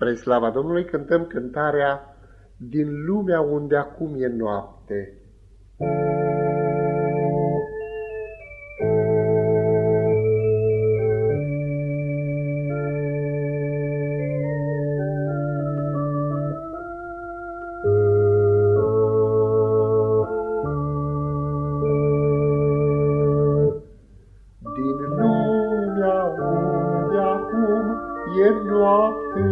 Spre slava Domnului cântăm cântarea Din lumea unde acum e noapte. Din e noapte,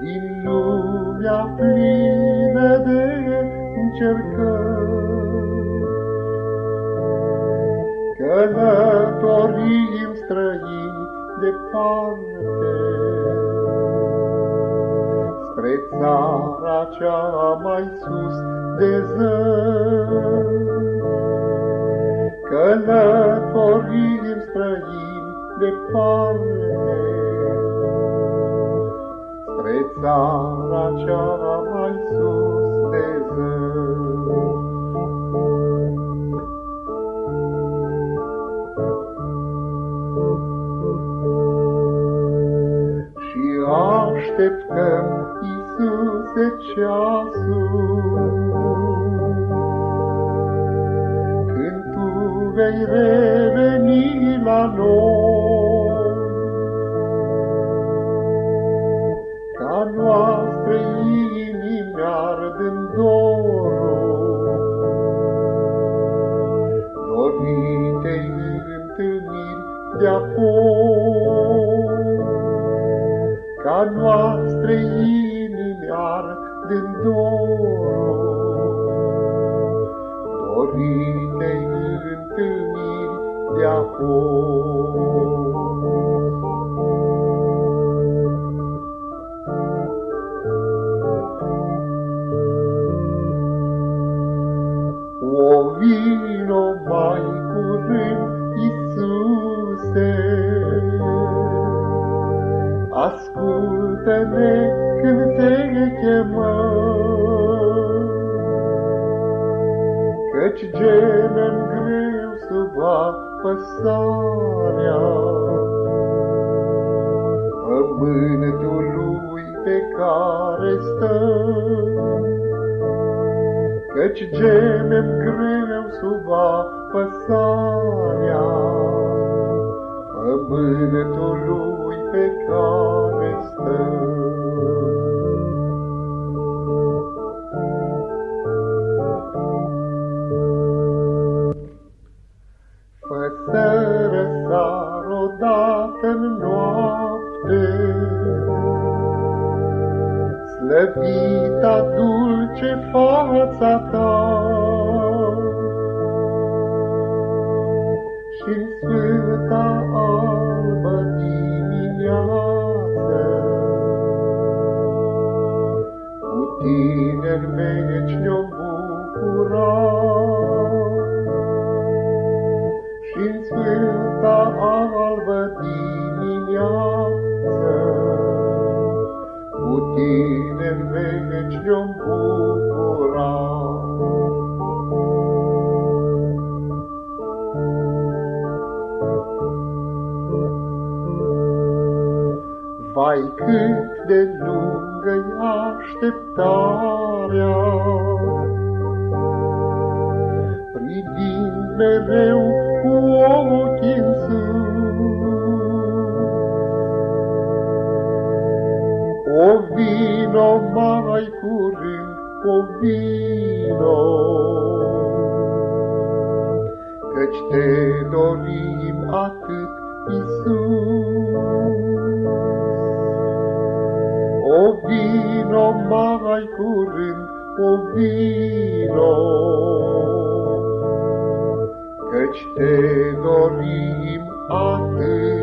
din lumea plină de încercări. Călătorim străini departe, spre țara cea mai sus de zări. Călătorim străini departe, Spre țara cea mai sus de zări. Și așteptăm, Iisuse, ceasul, vei reveni Ca noastre inimi ard în dorul, dorite întâlniri de apoi. O vino mai curând, Iisuse, Ascultă-ne când te chemăm, Căci gemem greu sub apăsarea Pământului pe care stăm. Căci gemem greu sub apăsarea Pământului pe care stăm. Fă să răsar odată în noapte, Slăvita dulce fața ta, și tine în veci ne-o bucura. și-n sfânta albă dimineață, cu tine în veci ne-om bucura. Vai cât de lungă-i așteptarea, privind mereu cu ochii în sus. O vino mai curând, o vino, Căci te dorim atât, Iisus. Mai curând, o vino, Căci te dorim atât.